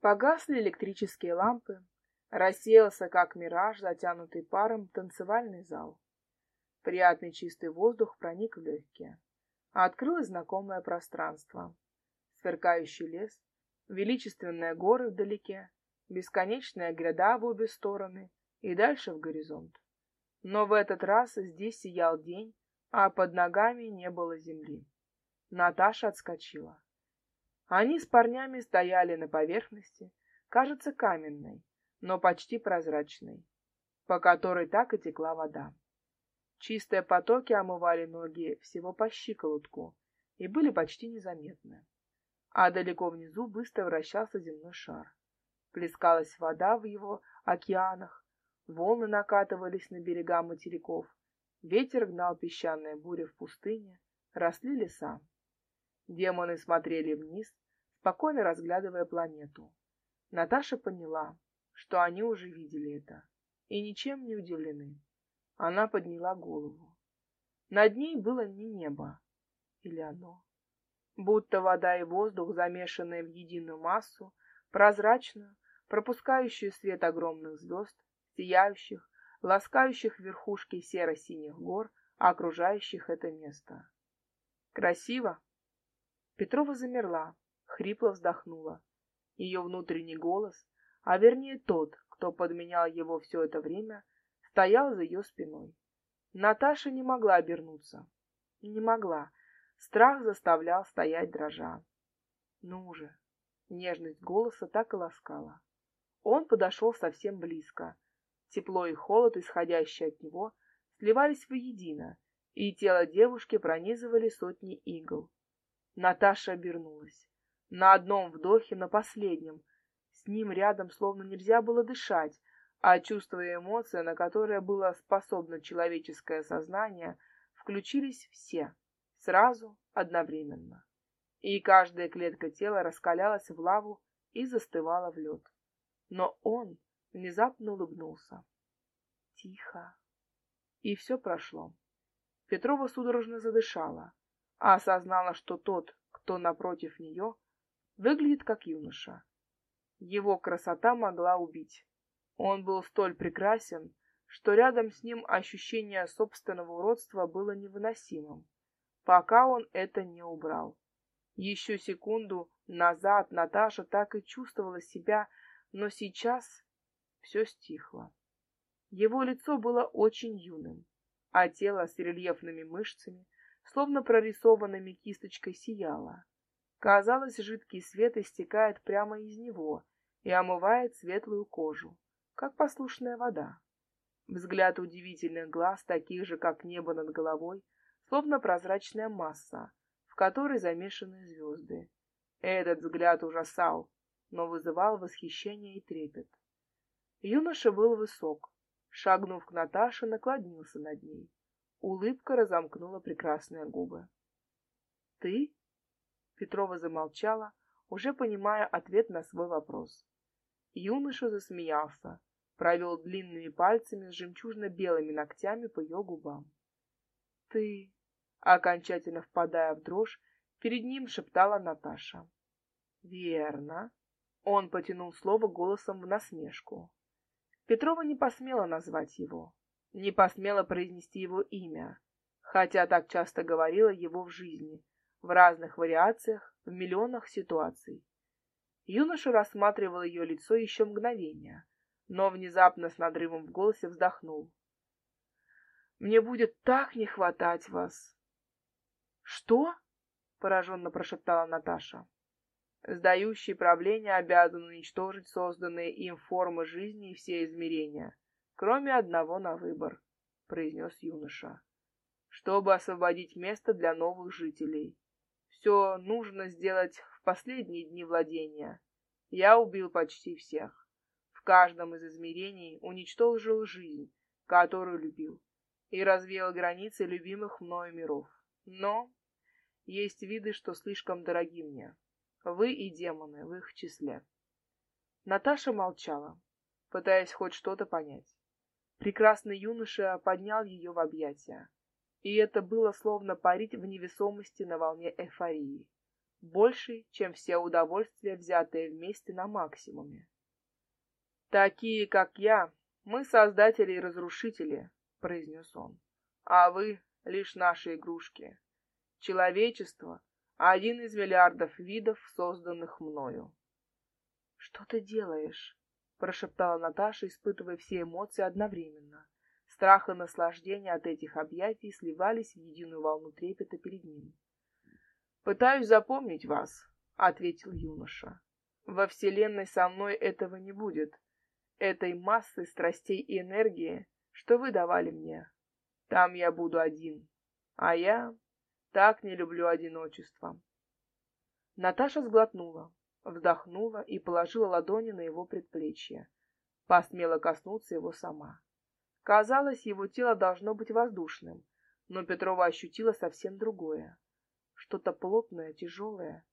Погасли электрические лампы, рассеялся, как мираж, затянутый паром, танцевальный зал. Приятный чистый воздух проник в легкие. Открылось знакомое пространство. Сверкающий лес, величественные горы вдалеке, бесконечная гряда в обе стороны и дальше в горизонт. Но в этот раз здесь сиял день, а под ногами не было земли. Наташа отскочила. Они с парнями стояли на поверхности, кажется, каменной, но почти прозрачной, по которой так и текла вода. Чистые потоки омывали ноги всего по щиколотку и были почти незаметны. А далеко внизу быстро вращался земной шар. Плескалась вода в его океанах, волны накатывались на берега материков, ветер гнал песчаные бури в пустыне, росли леса. Демоны смотрели вниз, спокойно разглядывая планету. Наташа поняла, что они уже видели это, и ничем не удивлены. Она подняла голову. Над ней было не небо, или оно. Будто вода и воздух, замешанные в единую массу, прозрачную, пропускающую свет огромных звезд, сияющих, ласкающих верхушки серо-синих гор, окружающих это место. Красиво? Петрова замерла, хрипло вздохнула. Ее внутренний голос, а вернее тот, кто подменял его все это время, стоял за ее спиной. Наташа не могла обернуться. Не могла. Страх заставлял стоять дрожа. Ну же! Нежность голоса так и ласкала. Он подошел совсем близко. Тепло и холод, исходящие от него, сливались воедино, и тело девушки пронизывали сотни игл. Наташа обернулась. На одном вдохе, на последнем. С ним рядом словно нельзя было дышать, а чувства и эмоции, на которые было способно человеческое сознание, включились все, сразу, одновременно. И каждая клетка тела раскалялась в лаву и застывала в лед. Но он внезапно улыбнулся. Тихо. И все прошло. Петрова судорожно задышала, а осознала, что тот, кто напротив нее, выглядит как юноша. Его красота могла убить. Он был столь прекрасен, что рядом с ним ощущение собственного уродства было невыносимым, пока он это не убрал. Еще секунду назад Наташа так и чувствовала себя но сейчас все стихло. Его лицо было очень юным, а тело с рельефными мышцами, словно прорисованными кисточкой, сияло. Казалось, жидкий свет истекает прямо из него и омывает светлую кожу, как послушная вода. Взгляд удивительных глаз, таких же, как небо над головой, словно прозрачная масса, в которой замешаны звезды. Этот взгляд ужасал, но вызывал восхищение и трепет. Юноша был высок. Шагнув к Наташе, наклонился над ней. Улыбка разомкнула прекрасные губы. «Ты?» Петрова замолчала, уже понимая ответ на свой вопрос. Юноша засмеялся, провел длинными пальцами с жемчужно-белыми ногтями по ее губам. «Ты...» Окончательно впадая в дрожь, перед ним шептала Наташа. «Верно», он потянул слово голосом в насмешку. Петрова не посмела назвать его, не посмела произнести его имя, хотя так часто говорила его в жизни, в разных вариациях, в миллионах ситуаций. Юноша рассматривал ее лицо еще мгновение, но внезапно с надрывом в голосе вздохнул. «Мне будет так не хватать вас!» «Что?» — пораженно прошептала Наташа. Сдающий правление обязан уничтожить созданные им формы жизни и все измерения, кроме одного на выбор, — произнес юноша, — чтобы освободить место для новых жителей. Все нужно сделать в последние дни владения. Я убил почти всех. В каждом из измерений уничтожил жизнь, которую любил, и развеял границы любимых мною миров. Но есть виды, что слишком дороги мне. Вы и демоны в их числе. Наташа молчала, пытаясь хоть что-то понять. Прекрасный юноша поднял ее в объятия, и это было словно парить в невесомости на волне эйфории. больший, чем все удовольствия, взятые вместе на максимуме. «Такие, как я, мы создатели и разрушители», — произнес он, — «а вы — лишь наши игрушки. Человечество — один из миллиардов видов, созданных мною». «Что ты делаешь?» — прошептала Наташа, испытывая все эмоции одновременно. Страх и наслаждение от этих объятий сливались в единую волну трепета перед ним. «Пытаюсь запомнить вас», — ответил юноша. «Во Вселенной со мной этого не будет. Этой массы страстей и энергии, что вы давали мне. Там я буду один. А я так не люблю одиночество». Наташа сглотнула, вздохнула и положила ладони на его предплечье. Посмела коснуться его сама. Казалось, его тело должно быть воздушным, но Петрова ощутила совсем другое. Что-то плотное, тяжелое.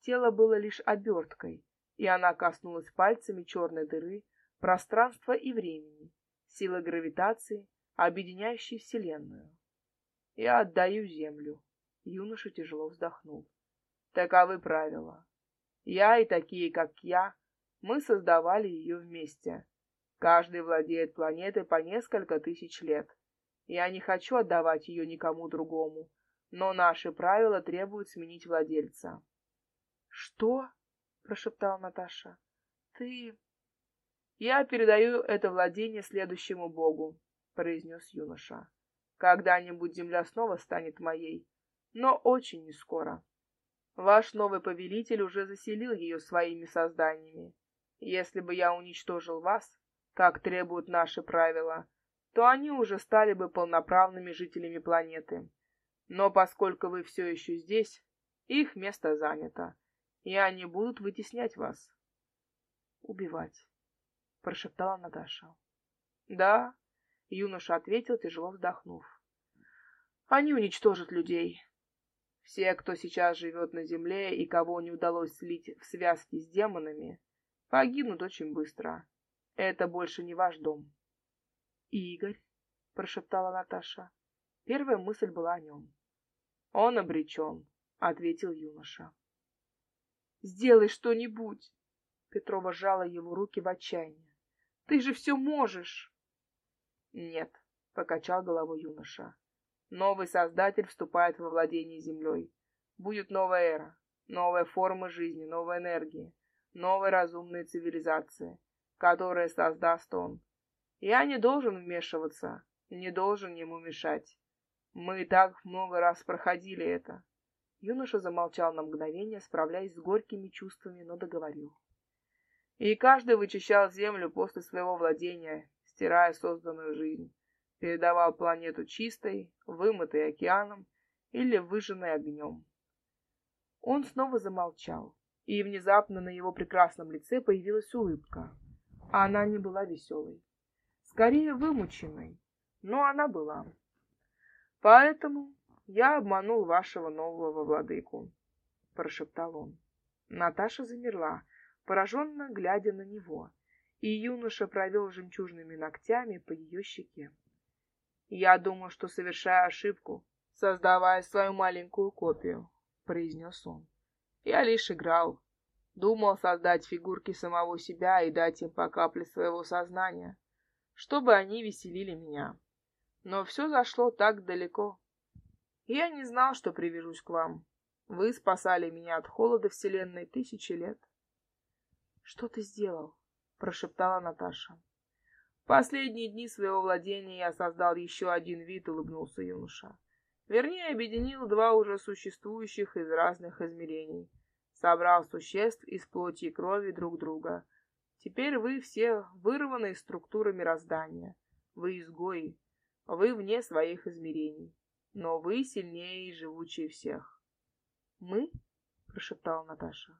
Тело было лишь оберткой, и она коснулась пальцами черной дыры, пространства и времени, силы гравитации, объединяющей Вселенную. «Я отдаю землю», — юноша тяжело вздохнул. «Таковы правила. Я и такие, как я, мы создавали ее вместе. Каждый владеет планетой по несколько тысяч лет. Я не хочу отдавать ее никому другому, но наши правила требуют сменить владельца. — Что? — прошептала Наташа. — Ты... — Я передаю это владение следующему богу, — произнес юноша. — Когда-нибудь земля снова станет моей, но очень не скоро. Ваш новый повелитель уже заселил ее своими созданиями. Если бы я уничтожил вас, как требуют наши правила, то они уже стали бы полноправными жителями планеты. Но поскольку вы все еще здесь, их место занято, и они будут вытеснять вас. Убивать, прошептала Наташа. Да, юноша ответил, тяжело вздохнув. Они уничтожат людей. Все, кто сейчас живет на земле и кого не удалось слить в связки с демонами, погибнут очень быстро. Это больше не ваш дом. Игорь, прошептала Наташа. Первая мысль была о нем. Он обречен, ответил юноша. Сделай что-нибудь. Петрова сжала его руки в отчаянии. Ты же все можешь. Нет, покачал головой юноша. Новый создатель вступает во владение землей. Будет новая эра, новая форма жизни, новая энергия, новая разумная цивилизация которое создаст он. Я не должен вмешиваться, не должен ему мешать. Мы и так много раз проходили это. Юноша замолчал на мгновение, справляясь с горькими чувствами, но договорил. И каждый вычищал землю после своего владения, стирая созданную жизнь, передавал планету чистой, вымытой океаном или выжженной огнем. Он снова замолчал, и внезапно на его прекрасном лице появилась улыбка. Она не была веселой, скорее вымученной, но она была. Поэтому я обманул вашего нового владыку, прошептал он. Наташа замерла, пораженно глядя на него, и юноша провел жемчужными ногтями по ее щеке. Я думаю, что совершаю ошибку, создавая свою маленькую копию, произнес он. Я лишь играл, Думал создать фигурки самого себя и дать им по капле своего сознания, чтобы они веселили меня. Но все зашло так далеко. Я не знал, что привяжусь к вам. Вы спасали меня от холода Вселенной тысячи лет. — Что ты сделал? — прошептала Наташа. — последние дни своего владения я создал еще один вид, — улыбнулся юноша. Вернее, объединил два уже существующих из разных измерений — собрал существ из плоти и крови друг друга. Теперь вы все вырваны из структуры мироздания. Вы изгои. Вы вне своих измерений. Но вы сильнее и живучее всех. Мы? прошептала Наташа.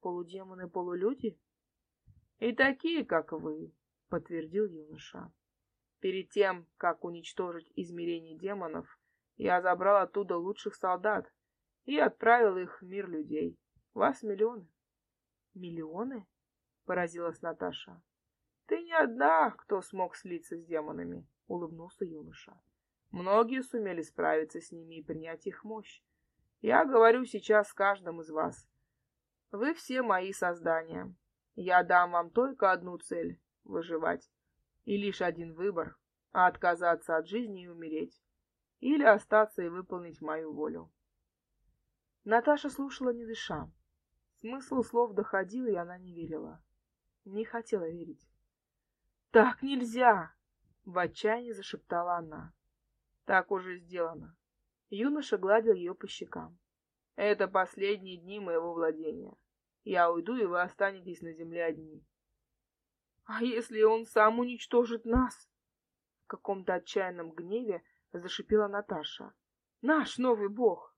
Полудемоны, полулюди? И такие, как вы, подтвердил юноша. Перед тем, как уничтожить измерение демонов, я забрал оттуда лучших солдат и отправил их в мир людей. Вас миллионы. Миллионы? Поразилась Наташа. Ты не одна, кто смог слиться с демонами, улыбнулся юноша. Многие сумели справиться с ними и принять их мощь. Я говорю сейчас с каждым из вас. Вы все мои создания. Я дам вам только одну цель — выживать. И лишь один выбор — отказаться от жизни и умереть. Или остаться и выполнить мою волю. Наташа слушала, не дыша. Смысл слов доходил, и она не верила. Не хотела верить. «Так нельзя!» — в отчаянии зашептала она. «Так уже сделано». Юноша гладил ее по щекам. «Это последние дни моего владения. Я уйду, и вы останетесь на земле одни». «А если он сам уничтожит нас?» В каком-то отчаянном гневе зашипела Наташа. «Наш новый бог!»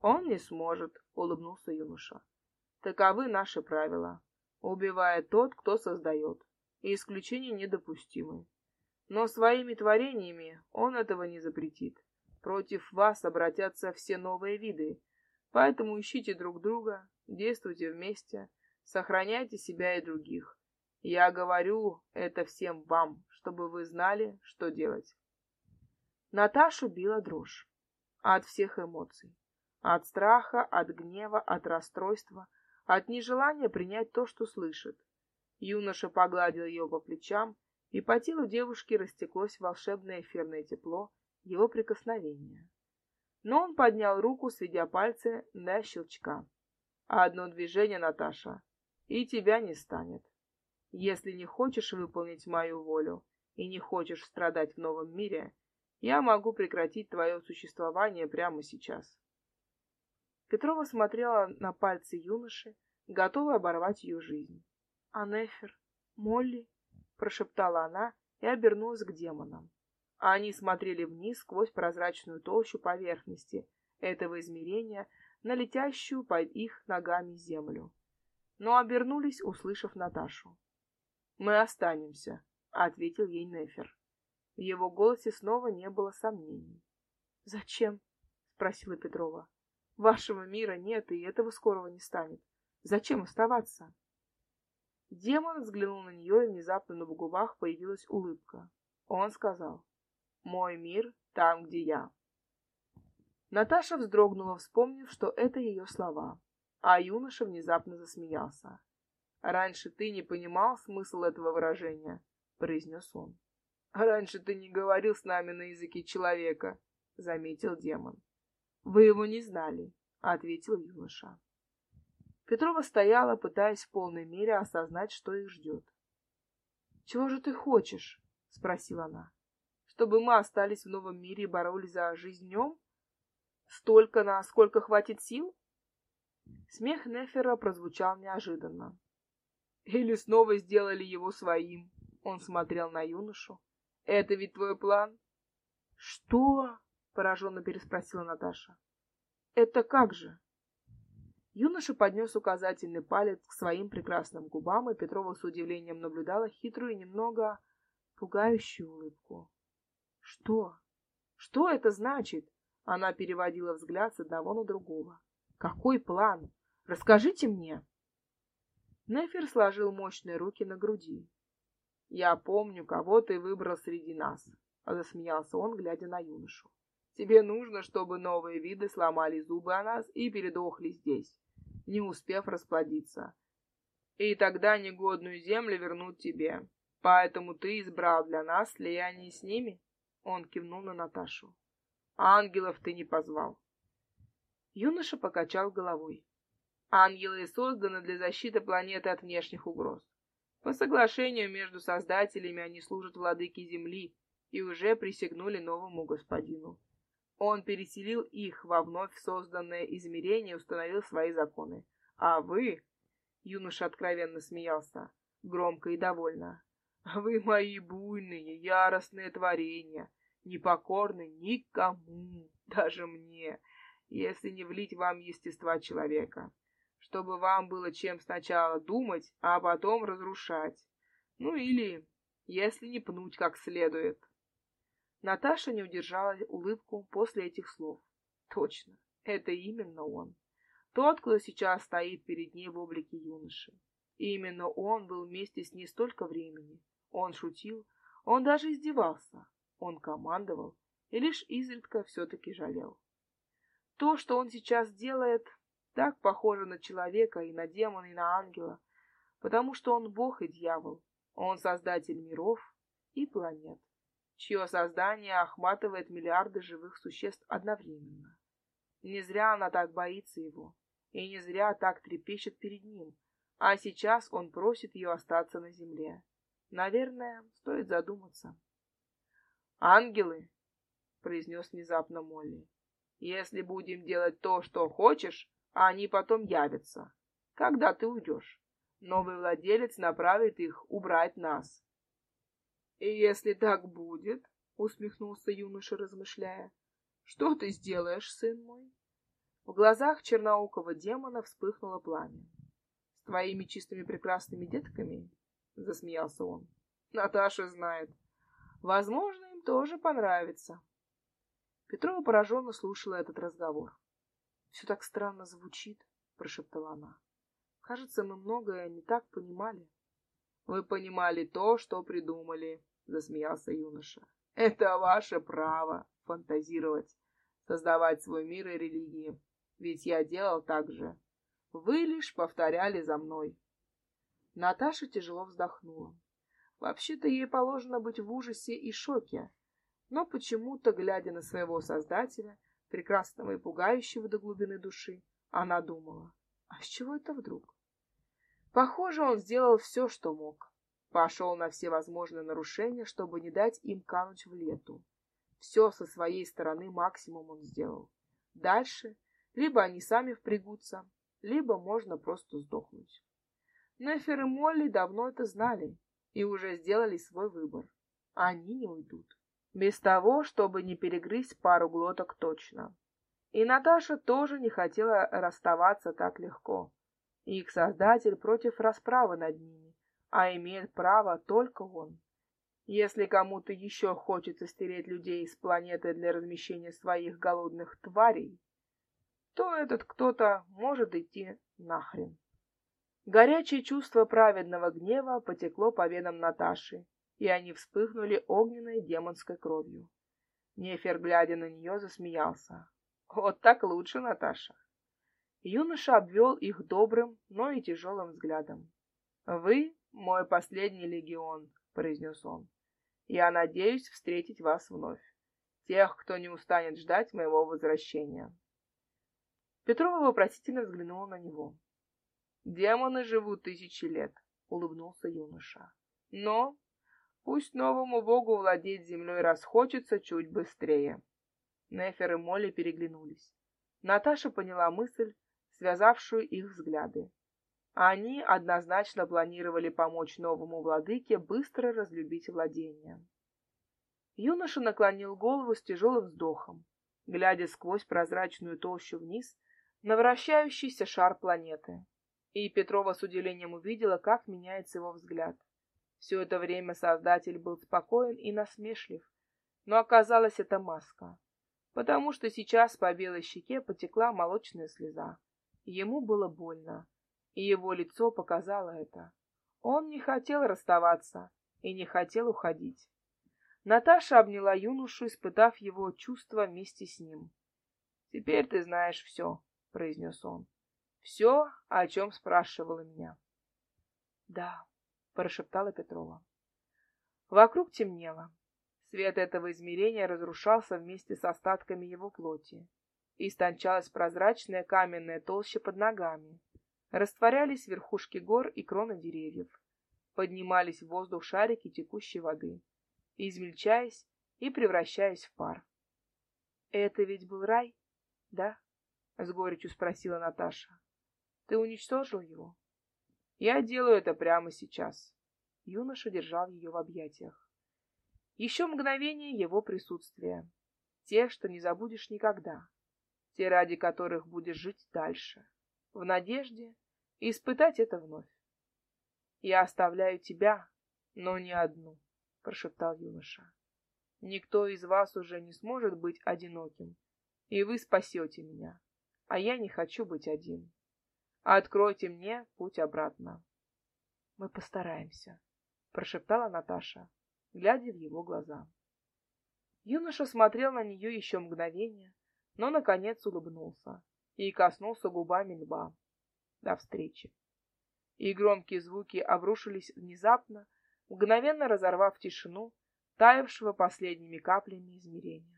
«Он не сможет», — улыбнулся юноша. «Таковы наши правила. Убивает тот, кто создает, и исключения недопустимы. Но своими творениями он этого не запретит. Против вас обратятся все новые виды, поэтому ищите друг друга, действуйте вместе, сохраняйте себя и других. Я говорю это всем вам, чтобы вы знали, что делать. Наташу била дрожь от всех эмоций. От страха, от гнева, от расстройства, от нежелания принять то, что слышит. Юноша погладил ее по плечам, и по телу девушки растеклось волшебное эфирное тепло его прикосновения. Но он поднял руку, сведя пальцы до щелчка. Одно движение, Наташа, и тебя не станет. Если не хочешь выполнить мою волю и не хочешь страдать в новом мире, я могу прекратить твое существование прямо сейчас. Петрова смотрела на пальцы юноши, готовая оборвать ее жизнь. «Анефер, Молли», — прошептала она и обернулась к демонам. Они смотрели вниз сквозь прозрачную толщу поверхности этого измерения на летящую под их ногами землю. Но обернулись, услышав Наташу. «Мы останемся», — ответил ей Нефер. В его голосе снова не было сомнений. «Зачем?» — спросила Петрова. Вашего мира нет, и этого скорого не станет. Зачем оставаться? Демон взглянул на нее, и внезапно на губах появилась улыбка. Он сказал, «Мой мир там, где я». Наташа вздрогнула, вспомнив, что это ее слова, а юноша внезапно засмеялся. «Раньше ты не понимал смысл этого выражения», — произнес он. «Раньше ты не говорил с нами на языке человека», — заметил демон. Вы его не знали, ответил юноша. Петрова стояла, пытаясь в полной мере осознать, что их ждет. «Чего же ты хочешь?» — спросила она. «Чтобы мы остались в новом мире и боролись за жизнь днем? Столько, на сколько хватит сил?» Смех Нефера прозвучал неожиданно. «Или снова сделали его своим?» Он смотрел на юношу. «Это ведь твой план?» «Что?» пораженно переспросила Наташа. Это как же? Юноша поднес указательный палец к своим прекрасным губам, и Петрова с удивлением наблюдала хитрую и немного пугающую улыбку. Что? Что это значит? Она переводила взгляд с одного на другого. Какой план? Расскажите мне. Нефер сложил мощные руки на груди. Я помню, кого ты выбрал среди нас, засмеялся он, глядя на юношу. Тебе нужно, чтобы новые виды сломали зубы о нас и передохли здесь, не успев расплодиться. И тогда негодную землю вернут тебе. Поэтому ты избрал для нас слияние с ними?» Он кивнул на Наташу. «Ангелов ты не позвал». Юноша покачал головой. Ангелы созданы для защиты планеты от внешних угроз. По соглашению между создателями они служат владыке Земли и уже присягнули новому господину. Он переселил их во вновь созданное измерение и установил свои законы. А вы, юноша откровенно смеялся, громко и довольно, вы мои буйные, яростные творения, непокорны никому, даже мне, если не влить вам естества человека, чтобы вам было чем сначала думать, а потом разрушать. Ну или, если не пнуть как следует. Наташа не удержала улыбку после этих слов. Точно, это именно он. Тот, кто сейчас стоит перед ней в облике юноши. И именно он был вместе с ней столько времени. Он шутил, он даже издевался, он командовал и лишь изредка все-таки жалел. То, что он сейчас делает, так похоже на человека и на демона, и на ангела, потому что он бог и дьявол. Он создатель миров и планет, чье создание охватывает миллиарды живых существ одновременно. Не зря она так боится его, и не зря так трепещет перед ним, а сейчас он просит ее остаться на земле. Наверное, стоит задуматься. «Ангелы!» — произнес внезапно Молли. «Если будем делать то, что хочешь, они потом явятся. Когда ты уйдешь? Новый владелец направит их убрать нас». «И если так будет, — усмехнулся юноша, размышляя, — что ты сделаешь, сын мой?» В глазах черноокого демона вспыхнуло пламя. «С твоими чистыми прекрасными детками?» — засмеялся он. «Наташа знает. Возможно, им тоже понравится». Петрова пораженно слушала этот разговор. «Все так странно звучит», — прошептала она. «Кажется, мы многое не так понимали». «Вы понимали то, что придумали», — засмеялся юноша. «Это ваше право фантазировать, создавать свой мир и религии ведь я делал так же. Вы лишь повторяли за мной. Наташа тяжело вздохнула. Вообще-то ей положено быть в ужасе и шоке, но почему-то, глядя на своего создателя, прекрасного и пугающего до глубины души, она думала, а с чего это вдруг? Похоже, он сделал все, что мог. Пошел на все возможные нарушения, чтобы не дать им кануть в лету. Все со своей стороны максимум он сделал. Дальше либо они сами впрягутся, либо можно просто сдохнуть. Нефер и Молли давно это знали и уже сделали свой выбор. Они не уйдут. Без того, чтобы не перегрызть пару глоток точно. И Наташа тоже не хотела расставаться так легко. Их создатель против расправы над ними, а имеет право только он. Если кому-то еще хочется стереть людей с планеты для размещения своих голодных тварей, то этот кто-то может идти нахрен. Горячее чувство праведного гнева потекло по венам Наташи, и они вспыхнули огненной демонской кровью. Нефер, глядя на нее, засмеялся. «Вот так лучше, Наташа!» Юноша обвел их добрым, но и тяжелым взглядом. «Вы — мой последний легион», — произнес он. «Я надеюсь встретить вас вновь, тех, кто не устанет ждать моего возвращения». Петрова вопросительно взглянула на него. «Демоны живут тысячи лет», — улыбнулся юноша. «Но пусть новому богу владеть землей расхочется чуть быстрее». Нефер и Молли переглянулись. Наташа поняла мысль, связавшую их взгляды. Они однозначно планировали помочь новому владыке быстро разлюбить владение. Юноша наклонил голову с тяжелым вздохом, глядя сквозь прозрачную толщу вниз на вращающийся шар планеты. И Петрова с удивлением увидела, как меняется его взгляд. Все это время Создатель был спокоен и насмешлив, но оказалось это маска, потому что сейчас по белой щеке потекла молочная слеза. Ему было больно, и его лицо показало это. Он не хотел расставаться и не хотел уходить. Наташа обняла юношу, испытав его чувства вместе с ним. «Теперь ты знаешь все», — произнес он. «Все, о чем спрашивала меня». «Да», — прошептала Петрова. Вокруг темнело. Свет этого измерения разрушался вместе с остатками его плоти. Истончалась прозрачная каменная толща под ногами. Растворялись верхушки гор и кроны деревьев. Поднимались в воздух шарики текущей воды, измельчаясь и превращаясь в пар. Это ведь был рай, да? — с горечью спросила Наташа. «Ты уничтожил его?» «Я делаю это прямо сейчас». Юноша держал ее в объятиях. Еще мгновение его присутствия. Те, что не забудешь никогда. Те, ради которых будешь жить дальше. В надежде испытать это вновь. «Я оставляю тебя, но не одну», — прошептал юноша. «Никто из вас уже не сможет быть одиноким, и вы спасете меня а я не хочу быть один. Откройте мне путь обратно. Мы постараемся, прошептала Наташа, глядя в его глаза. Юноша смотрел на нее еще мгновение, но, наконец, улыбнулся и коснулся губами лба. До встречи. И громкие звуки обрушились внезапно, мгновенно разорвав тишину, таявшего последними каплями измерения.